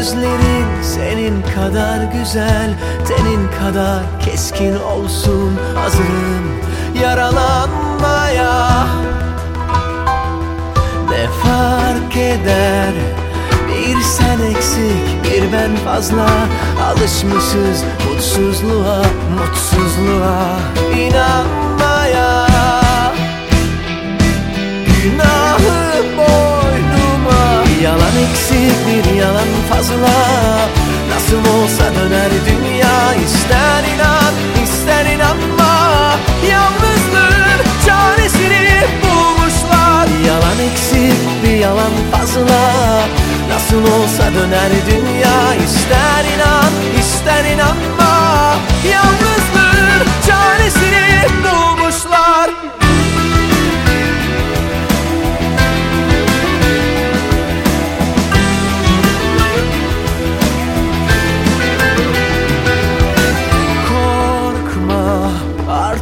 Senin kadar güzel, tenin kadar keskin olsun Hazırım yaralanmaya. Ne fark eder? Bir sen eksik, bir ben fazla. Alışmışız mutsuzluğa, mutsuzluğa. İnanmaya eksik, bir yalan fazla. Nasıl olsa döner dünya ister inan ister inanma. Yalnızlığın çaresini bulmuşlar. Yalan eksik bir yalan fazla. Nasıl olsa döner dünya ister inan ister inanma. Yalnızlığın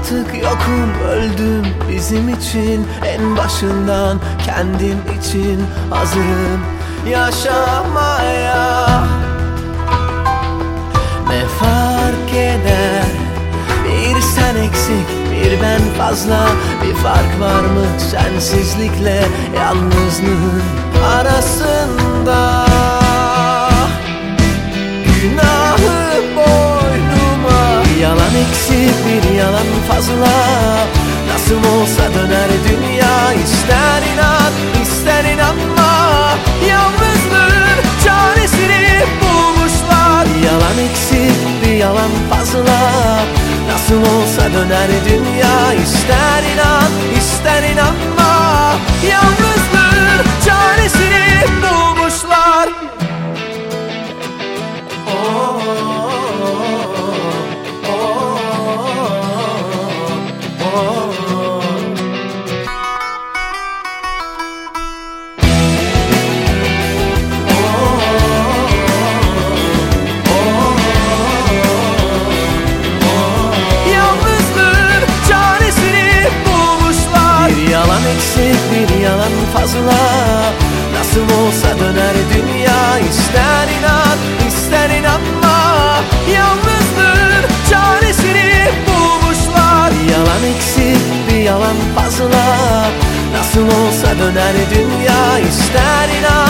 artık yokum öldüm bizim için. En başından kendim için hazırım yaşamaya. Ne fark eder? Bir sen eksik bir ben fazla. Bir fark var mı sensizlikle yalnızlığın arasında fazla. Nasıl olsa döner dünya ister inan ister inanma. Yalnızlığın çaresini bulmuşlar. Yalan eksik bir yalan fazla. Nasıl olsa döner dünya ister inan ister bir yalan fazla. Nasıl olsa döner dünya ister inan ister inanma. Yalnızlığın çaresini bulmuşlar. Yalan eksik bir yalan fazla. Nasıl olsa döner dünya ister inan